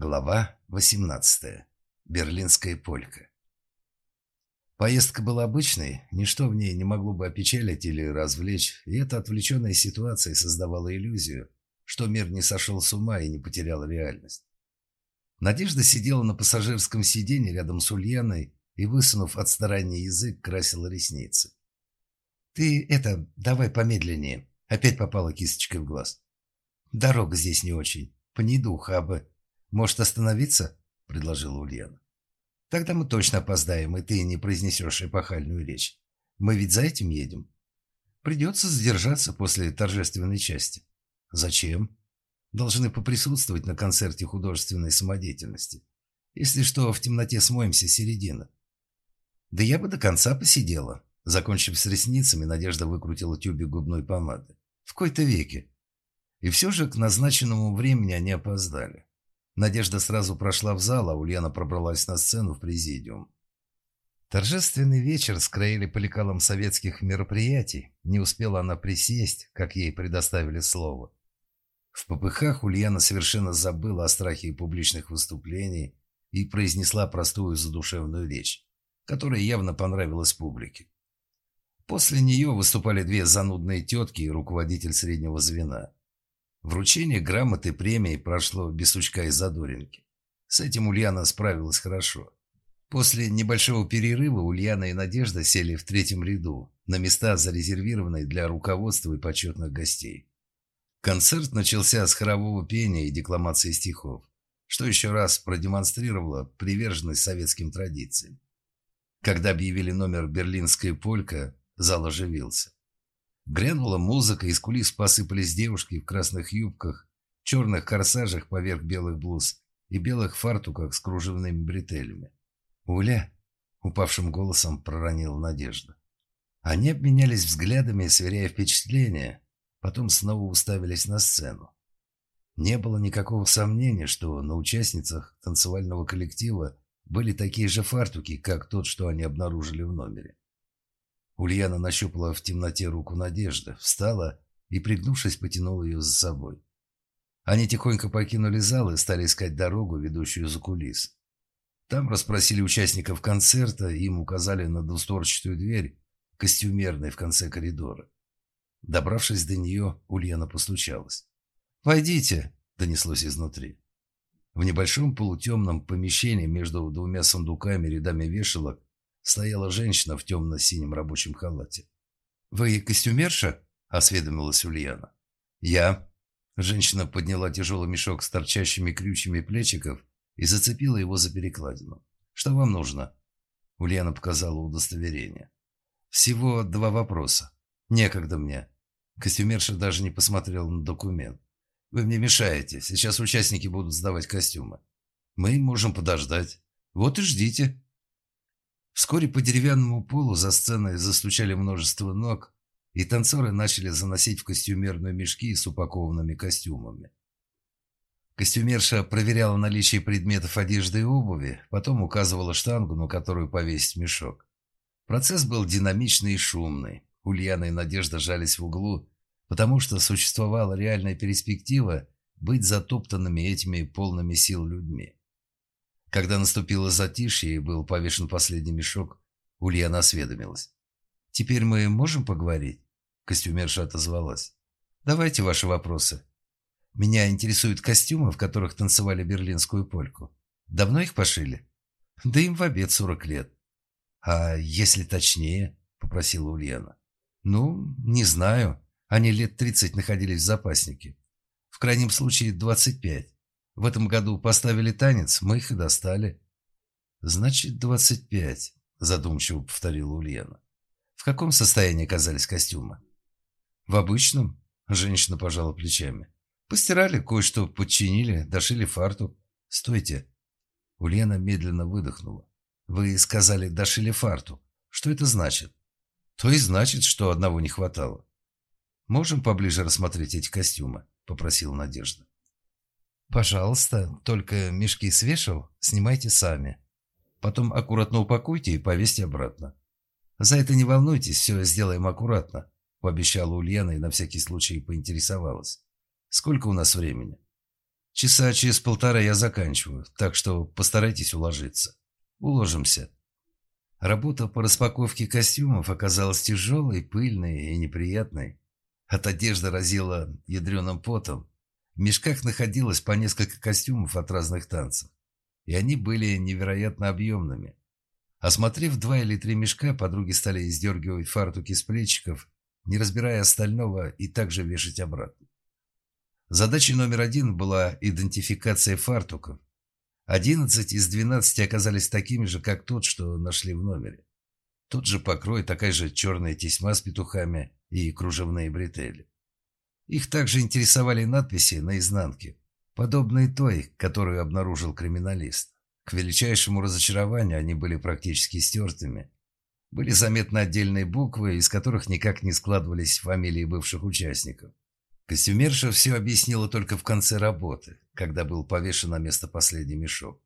Глава 18. Берлинская полька. Поездка была обычной, ничто в ней не могло бы опечалить или развлечь, и эта отвлеченная ситуация создавала иллюзию, что мир не сошел с ума и не потерял реальность. Надежда сидела на пассажирском сиденье рядом с Ульяной и, высунув от старания язык, красила ресницы. «Ты это, давай помедленнее», — опять попала кисточкой в глаз. «Дорога здесь не очень, пнедуха, бы. «Может, остановиться?» – предложила Ульяна. «Тогда мы точно опоздаем, и ты не произнесешь эпохальную речь. Мы ведь за этим едем. Придется задержаться после торжественной части. Зачем? Должны поприсутствовать на концерте художественной самодеятельности. Если что, в темноте смоемся середина. Да я бы до конца посидела. Закончив с ресницами, Надежда выкрутила тюбик губной помады. В кои-то веке. И все же к назначенному времени они опоздали. Надежда сразу прошла в зал, а Ульяна пробралась на сцену в президиум. Торжественный вечер скроили по лекалам советских мероприятий. Не успела она присесть, как ей предоставили слово. В попыхах Ульяна совершенно забыла о страхе публичных выступлений и произнесла простую задушевную речь, которая явно понравилась публике. После нее выступали две занудные тетки и руководитель среднего звена. Вручение грамоты премии прошло без сучка и задоринки. С этим Ульяна справилась хорошо. После небольшого перерыва Ульяна и Надежда сели в третьем ряду, на места, зарезервированные для руководства и почетных гостей. Концерт начался с хорового пения и декламации стихов, что еще раз продемонстрировало приверженность советским традициям. Когда объявили номер «Берлинская полька», зал оживился. Грянула музыка, из кулис посыпались девушки в красных юбках, черных корсажах поверх белых блуз и белых фартуках с кружевными бретелями. «Уля!» — упавшим голосом проронила Надежда. Они обменялись взглядами, сверяя впечатления, потом снова уставились на сцену. Не было никакого сомнения, что на участницах танцевального коллектива были такие же фартуки, как тот, что они обнаружили в номере. Ульяна нащупала в темноте руку Надежды, встала и, пригнувшись, потянула ее за собой. Они тихонько покинули зал и стали искать дорогу, ведущую за кулис. Там расспросили участников концерта, им указали на двустворчатую дверь, костюмерной в конце коридора. Добравшись до нее, Ульяна постучалась. «Войдите!» – донеслось изнутри. В небольшом полутемном помещении между двумя сундуками рядами вешалок стояла женщина в темно-синем рабочем халате. «Вы костюмерша?» – осведомилась Ульяна. «Я». Женщина подняла тяжелый мешок с торчащими крючьями плечиков и зацепила его за перекладину. «Что вам нужно?» Ульяна показала удостоверение. «Всего два вопроса. Некогда мне». Костюмерша даже не посмотрела на документ. «Вы мне мешаете. Сейчас участники будут сдавать костюмы. Мы можем подождать. Вот и ждите». Вскоре по деревянному полу за сценой застучали множество ног, и танцоры начали заносить в костюмерные мешки с упакованными костюмами. Костюмерша проверяла наличие предметов одежды и обуви, потом указывала штангу, на которую повесить мешок. Процесс был динамичный и шумный. Ульяна и Надежда жались в углу, потому что существовала реальная перспектива быть затоптанными этими полными сил людьми. Когда наступило затишье и был повешен последний мешок, Ульяна осведомилась. «Теперь мы можем поговорить?» Костюмерша отозвалась. «Давайте ваши вопросы. Меня интересуют костюмы, в которых танцевали берлинскую польку. Давно их пошили?» «Да им в обед сорок лет». «А если точнее?» – попросила Ульяна. «Ну, не знаю. Они лет тридцать находились в запаснике. В крайнем случае двадцать пять. В этом году поставили танец, мы их и достали. Значит, двадцать пять, задумчиво повторила Ульяна. В каком состоянии оказались костюмы? В обычном, женщина пожала плечами. Постирали, кое-что подчинили, дошили фартук. Стойте. Ульяна медленно выдохнула. Вы сказали, дошили фартук. Что это значит? То и значит, что одного не хватало. Можем поближе рассмотреть эти костюмы, попросила Надежда. «Пожалуйста, только мешки свешал, снимайте сами. Потом аккуратно упакуйте и повесьте обратно. За это не волнуйтесь, все сделаем аккуратно», – пообещала Ульяна и на всякий случай поинтересовалась. «Сколько у нас времени?» Часа через полтора я заканчиваю, так что постарайтесь уложиться. Уложимся. Работа по распаковке костюмов оказалась тяжелой, пыльной и неприятной. От одежды разила ядреным потом. В мешках находилось по несколько костюмов от разных танцев, и они были невероятно объемными. Осмотрев два или три мешка, подруги стали издергивать фартуки с плечиков, не разбирая остального, и также вешать обратно. Задачей номер один была идентификация фартуков. Одиннадцать из двенадцати оказались такими же, как тот, что нашли в номере. Тот же покрой, такая же черная тесьма с петухами и кружевные бретели. Их также интересовали надписи на изнанке, подобные той, которую обнаружил криминалист. К величайшему разочарованию они были практически стертыми. Были заметны отдельные буквы, из которых никак не складывались фамилии бывших участников. Костюмерша все объяснила только в конце работы, когда был повешен на место последний мешок.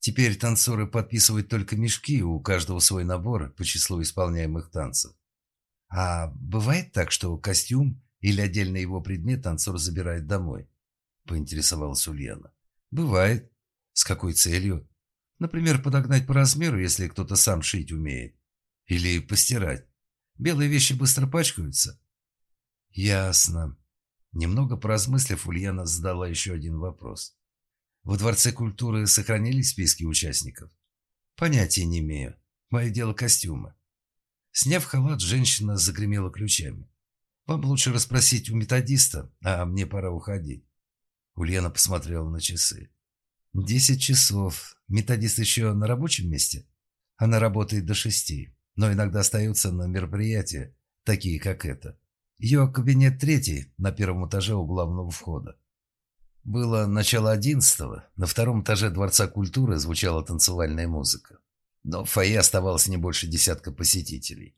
Теперь танцоры подписывают только мешки, у каждого свой набор по числу исполняемых танцев. А бывает так, что костюм или отдельный его предмет танцор забирает домой? Поинтересовалась Ульяна. Бывает. С какой целью? Например, подогнать по размеру, если кто-то сам шить умеет. Или постирать. Белые вещи быстро пачкаются. Ясно. Немного поразмыслив, Ульяна задала еще один вопрос. «Во Дворце культуры сохранились списки участников?» «Понятия не имею. Мое дело костюмы». Сняв халат, женщина загремела ключами. «Вам лучше расспросить у методиста, а мне пора уходить». Ульяна посмотрела на часы. «Десять часов. Методист еще на рабочем месте?» «Она работает до шести, но иногда остается на мероприятия, такие как это. Ее кабинет третий, на первом этаже у главного входа. Было начало одиннадцатого, на втором этаже Дворца культуры звучала танцевальная музыка. Но в фойе оставалось не больше десятка посетителей.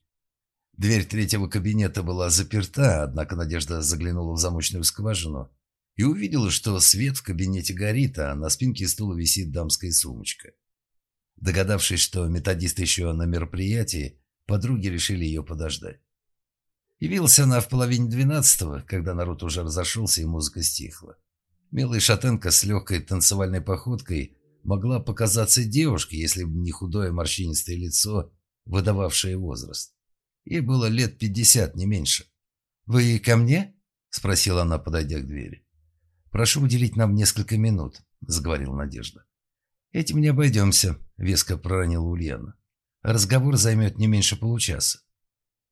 Дверь третьего кабинета была заперта, однако Надежда заглянула в замочную скважину и увидела, что свет в кабинете горит, а на спинке стула висит дамская сумочка. Догадавшись, что методист еще на мероприятии, подруги решили ее подождать. Явилась она в половине двенадцатого, когда народ уже разошелся и музыка стихла. Милая шатенка с легкой танцевальной походкой могла показаться девушкой, если бы не худое морщинистое лицо, выдававшее возраст. Ей было лет пятьдесят, не меньше. «Вы ко мне?» – спросила она, подойдя к двери. «Прошу уделить нам несколько минут», – заговорила Надежда. «Этим не обойдемся», – веско проронила Ульяна. «Разговор займет не меньше получаса».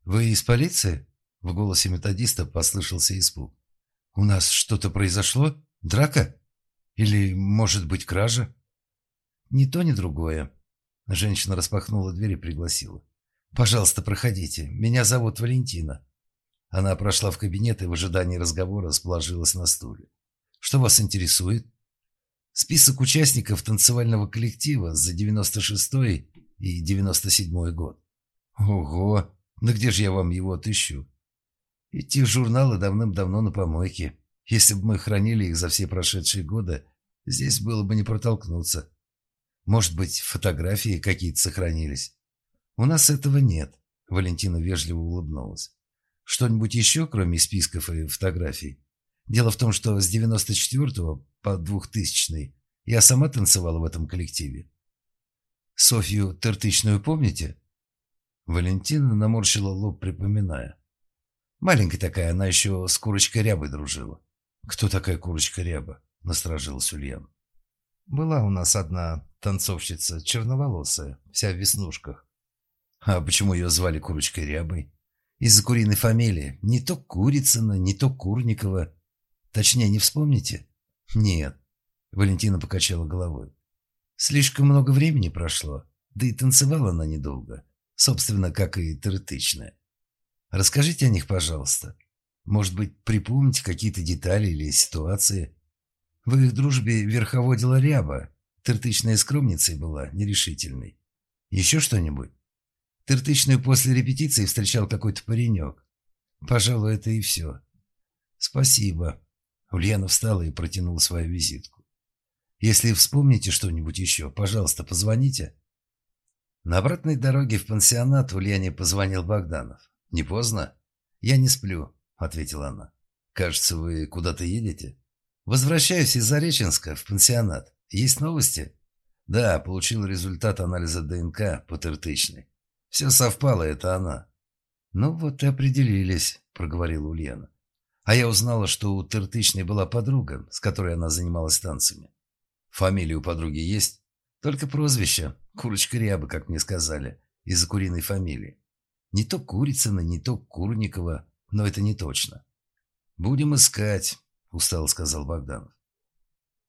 «Вы из полиции?» В голосе методиста послышался испуг. «У нас что-то произошло? Драка? Или, может быть, кража?» «Ни то, ни другое». Женщина распахнула дверь и пригласила. «Пожалуйста, проходите. Меня зовут Валентина». Она прошла в кабинет и в ожидании разговора сположилась на стуле. «Что вас интересует?» «Список участников танцевального коллектива за 96-й и 97-й год». «Ого! Да где же я вам его отыщу?» Эти журналы давным-давно на помойке. Если бы мы хранили их за все прошедшие годы, здесь было бы не протолкнуться. Может быть, фотографии какие-то сохранились. У нас этого нет. Валентина вежливо улыбнулась. Что-нибудь еще, кроме списков и фотографий? Дело в том, что с 94 по 2000 я сама танцевала в этом коллективе. Софью Тертычную помните? Валентина наморщила лоб, припоминая. Маленькая такая, она еще с курочкой рябой дружила. «Кто такая курочка ряба?» – насторожилась Ульяна. «Была у нас одна танцовщица, черноволосая, вся в веснушках. А почему ее звали курочкой рябой? Из-за куриной фамилии. Не то Курицына, не то Курникова. Точнее, не вспомните? Нет. Валентина покачала головой. Слишком много времени прошло, да и танцевала она недолго. Собственно, как и третычная. Расскажите о них, пожалуйста. Может быть, припомните какие-то детали или ситуации. В их дружбе верховодила Ряба. Тыртычная скромницей была, нерешительной. Еще что-нибудь? Тыртычную после репетиции встречал какой-то паренек. Пожалуй, это и все. Спасибо. Ульяна встала и протянула свою визитку. Если вспомните что-нибудь еще, пожалуйста, позвоните. На обратной дороге в пансионат Ульяне позвонил Богданов. «Не поздно?» «Я не сплю», — ответила она. «Кажется, вы куда-то едете?» Возвращаюсь из Зареченска в пансионат. Есть новости? Да, получил результат анализа ДНК по тыртычной. Все совпало, это она. Ну вот и определились, проговорила Ульяна. А я узнала, что у Тыртычной была подруга, с которой она занималась танцами. Фамилия у подруги есть? Только прозвище. Курочка Ряба, как мне сказали, из-за куриной фамилии. Не то Курицына, не то Курникова, но это не точно. «Будем искать», — устало сказал Богданов.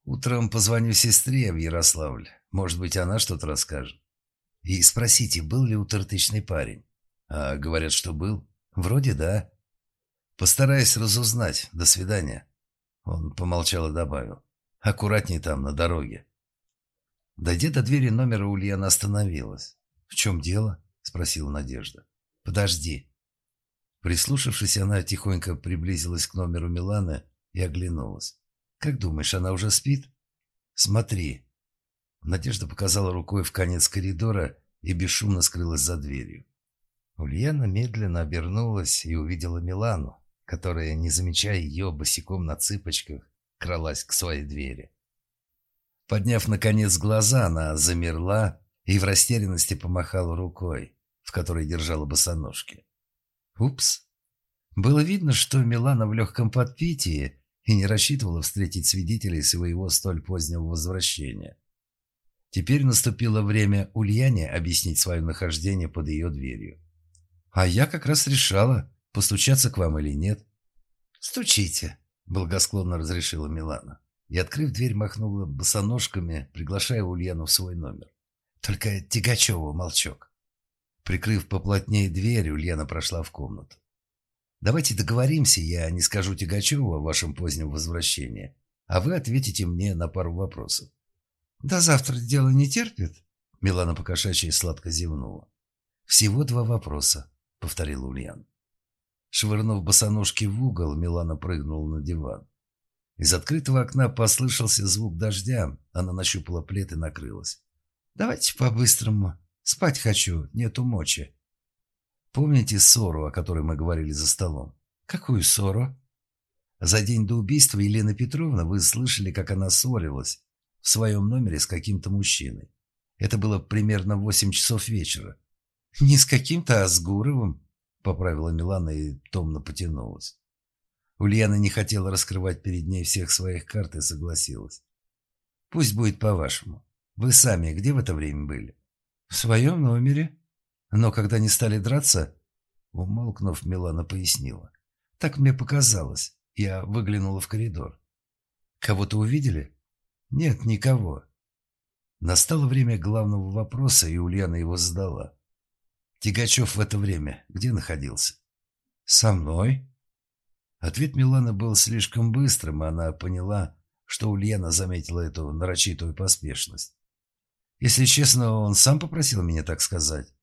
«Утром позвоню сестре в Ярославль. Может быть, она что-то расскажет. И спросите, был ли у Тыртычный парень. А говорят, что был. Вроде да. Постараюсь разузнать. До свидания». Он помолчал и добавил. «Аккуратней там, на дороге». Дойдя до двери номера, Ульяна остановилась. «В чем дело?» – спросила Надежда. «Подожди». Прислушавшись, она тихонько приблизилась к номеру Миланы и оглянулась. «Как думаешь, она уже спит?» «Смотри». Надежда показала рукой в конец коридора и бесшумно скрылась за дверью. Ульяна медленно обернулась и увидела Милану, которая, не замечая ее босиком на цыпочках, кралась к своей двери. Подняв, наконец, глаза, она замерла и в растерянности помахала рукой, в которой держала босоножки. Упс. Было видно, что Милана в легком подпитии и не рассчитывала встретить свидетелей своего столь позднего возвращения. Теперь наступило время Ульяне объяснить свое нахождение под ее дверью. «А я как раз решала, постучаться к вам или нет». «Стучите», — благосклонно разрешила Милана и, открыв дверь, махнула босоножками, приглашая Ульяну в свой номер. «Только Тягачева молчок». Прикрыв поплотнее дверь, Ульяна прошла в комнату. «Давайте договоримся, я не скажу Тягачеву о вашем позднем возвращении, а вы ответите мне на пару вопросов». «До завтра дело не терпит?» Милана покошачья сладко зевнула. «Всего два вопроса», — повторила Ульяна. Швырнув босоножки в угол, Милана прыгнула на диван. Из открытого окна послышался звук дождя. Она нащупала плед и накрылась. «Давайте по-быстрому. Спать хочу, нету мочи». «Помните ссору, о которой мы говорили за столом?» «Какую ссору?» «За день до убийства Елена Петровна вы слышали, как она ссорилась в своем номере с каким-то мужчиной. Это было примерно восемь часов вечера». «Не с каким-то, а с Гуровым», — поправила Милана и томно потянулась. Ульяна не хотела раскрывать перед ней всех своих карт и согласилась. «Пусть будет по-вашему. Вы сами где в это время были?» «В своем номере. Но когда не стали драться...» Умолкнув, Милана пояснила. «Так мне показалось. Я выглянула в коридор. Кого-то увидели?» «Нет, никого». Настало время главного вопроса, и Ульяна его задала. «Тягачев в это время где находился?» «Со мной?» Ответ Миланы был слишком быстрым, и она поняла, что Ульяна заметила эту нарочитую поспешность. Если честно, он сам попросил меня так сказать.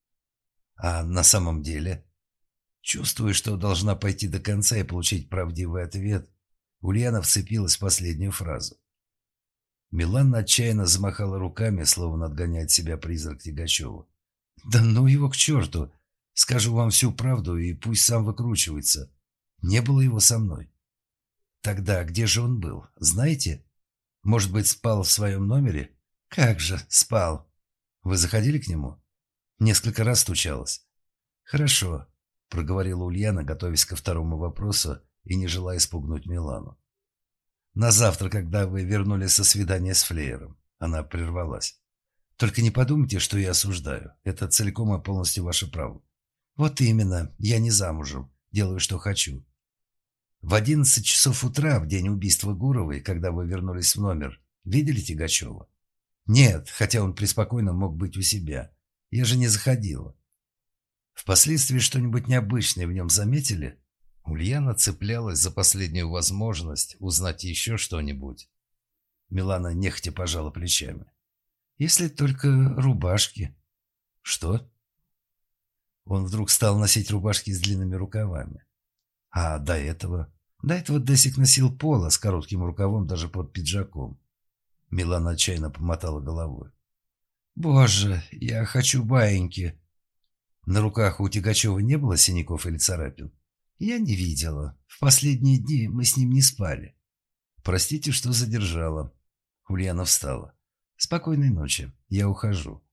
А на самом деле... Чувствуя, что должна пойти до конца и получить правдивый ответ, Ульяна вцепилась в последнюю фразу. Милана отчаянно замахала руками, словно отгоняет себя призрак Тягачева. «Да ну его к черту! Скажу вам всю правду, и пусть сам выкручивается. Не было его со мной. Тогда где же он был, знаете? Может быть, спал в своем номере? Как же, спал. Вы заходили к нему? Несколько раз стучалась. Хорошо, проговорила Ульяна, готовясь ко второму вопросу и не желая испугнуть Милану. На завтра, когда вы вернулись со свидания с Флеером, она прервалась. Только не подумайте, что я осуждаю. Это целиком и полностью ваше право. Вот именно, я не замужем, делаю, что хочу. В одиннадцать часов утра, в день убийства Гуровой, когда вы вернулись в номер, видели Тягачева? Нет, хотя он преспокойно мог быть у себя. Я же не заходила. Впоследствии что-нибудь необычное в нем заметили? Ульяна цеплялась за последнюю возможность узнать еще что-нибудь. Милана нехотя пожала плечами. Если только рубашки. Что? Он вдруг стал носить рубашки с длинными рукавами. А до этого? До этого Десик носил поло с коротким рукавом даже под пиджаком. Милана отчаянно помотала головой. «Боже, я хочу баиньки!» На руках у Тягачева не было синяков или царапин? Я не видела. В последние дни мы с ним не спали. Простите, что задержала. Ульяна встала. Спокойной ночи. Я ухожу.